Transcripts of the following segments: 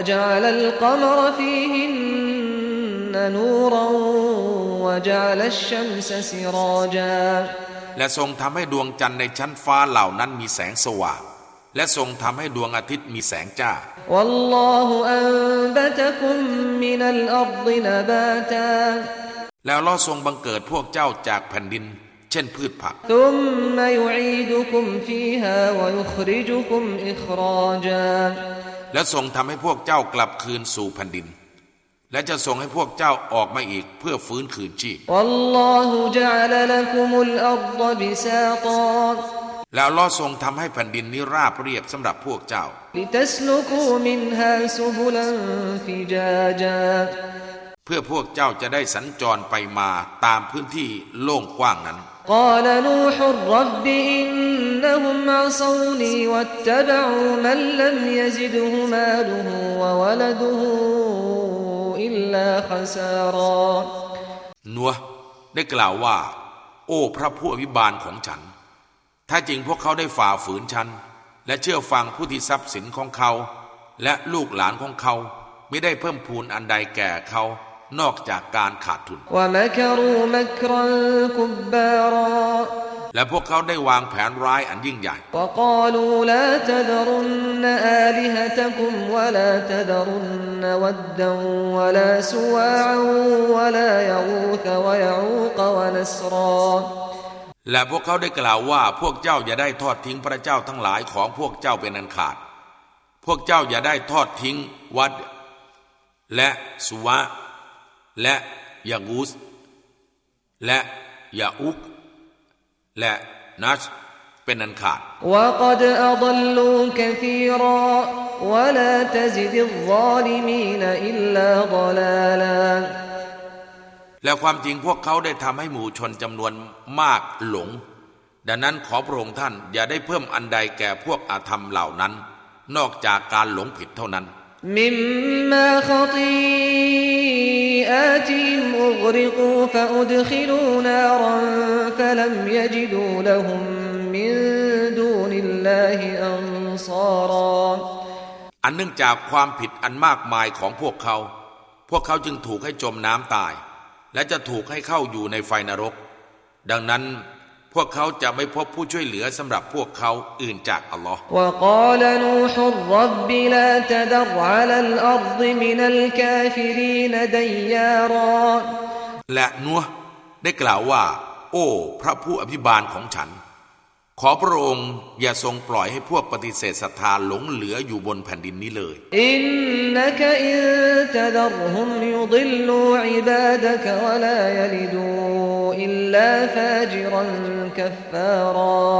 وجعل القمر فيهن نورا وجعل الشمس سراجا และทรงทำให้ดวงจันทร์ในชั้นฟ้าเหล่านั้นมีแสงสว่าง และทรงทำให้ดวงอาทิตย์มีแสงจ้า والله أنبتكم من الأرض نباتا แล้วเราทรงบังเกิดพวกเจ้าจากแผ่นดิน เช่นพืชผัก ثم يعيدكم فيها ويخرجكم إخراجا และทรงทำให้พวกเจ้ากลับคืนสู่แผ่นดิน และจะทรงให้พวกเจ้าออกมาอีกเพื่อฟื้นคืนชีพแล้วลอทรงทำให้แผ่นดินนี้ราบเรียบสำหรับพวกเจ้า لتسلكوا منها سبلا فجاجا เพื่อพวกเจ้าจะได้สัญจรไปมาตามพื้นที่โล่งกว้างนั้น قال نوح رب إنهم عصوني واتبعوا من لم يزده ماله وولده إلا خسارا นัวได้กล่าวว่า โอ้พระผู้อภิบาลของฉัน ถ้าจริงพวกเขาได้ฝ่าฝืนฉัน และเชื่อฟังผู้ที่ทรัพย์สินของเขา และลูกหลานของเขา ไม่ได้เพิ่มพูนอันใดแก่เขา นอกจากการขาดทุน และพวกเขาได้วางแผนร้ายอันยิ่งใหญ่ และพวกเขาได้กล่าวว่าพวกเจ้าอย่าได้ทอดทิ้งพระเจ้าทั้งหลายของพวกเจ้าเป็นอันขาด พวกเจ้าอย่าได้ทอดทิ้งวัด และสุวะ และยากูสและยาอุกและนัชเป็นอันขาดและความจริงพวกเขาได้ทำให้หมู่ชนจำนวนมากหลง ดังนั้นขอพระองค์ท่านอย่าได้เพิ่มอันใดแก่พวกอาธรรมเหล่านั้น นอกจากการหลงผิดเท่านั้น مما خطيئاتهم أغرقوا فأدخلوا نارا فلم يجدوا لهم من دون الله أنصارا อันเนื่องจากความผิดอันมากมายของพวกเขา พวกเขาจึงถูกให้จมน้ำตาย และจะถูกให้เข้าอยู่ในไฟนรก ดังนั้น พวกเขาจะไม่พบผู้ช่วยเหลือสำหรับพวกเขาอื่นจากอัลลอฮ์และนัวได้กล่าวว่า โอ้ พระผู้อภิบาลของฉัน ขอพระองค์อย่าทรงปล่อยให้พวกปฏิเสธศรัทธาหลงเหลืออยู่บนแผ่นดินนี้เลย อินนักอินตดรหุมยุดลูอิบาดะวะลายลิดู إلا فاجرا كفارا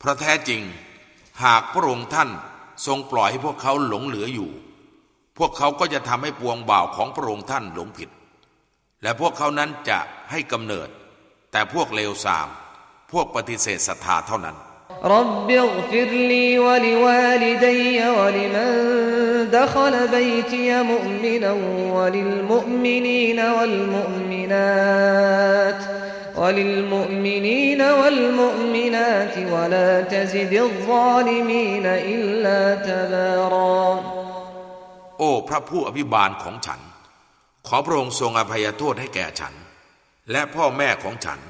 เพราะแท้จริง หากพระองค์ท่านทรงปล่อยให้พวกเขาหลงเหลืออยู่ พวกเขาก็จะทำให้ปวงบ่าวของพระองค์ท่านหลงผิด และพวกเขานั้นจะให้กำเนิด แต่พวกเลวทราม พวกปฏิเสธศรัทธาเท่านั้น رب اغفر لي ولوالدي ولمن دخل بيتي مؤمنا وللمؤمنين والمؤمنات وللمؤمنين والمؤمنات ولا تزد الظالمين إلا تبارا โอ้พระผู้อภิบาลของฉัน ขอพระองค์ทรงอภัยโทษให้แก่ฉัน และพ่อแม่ของฉัน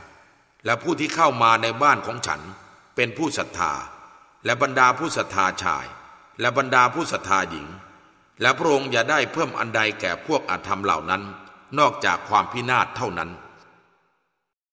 และผู้ที่เข้ามาในบ้านของฉัน เป็นผู้ศรัทธา และบรรดาผู้ศรัทธาชาย และบรรดาผู้ศรัทธาหญิง และพระองค์อย่าได้เพิ่มอันใดแก่พวกอาธรรมเหล่านั้น นอกจากความพินาศเท่านั้น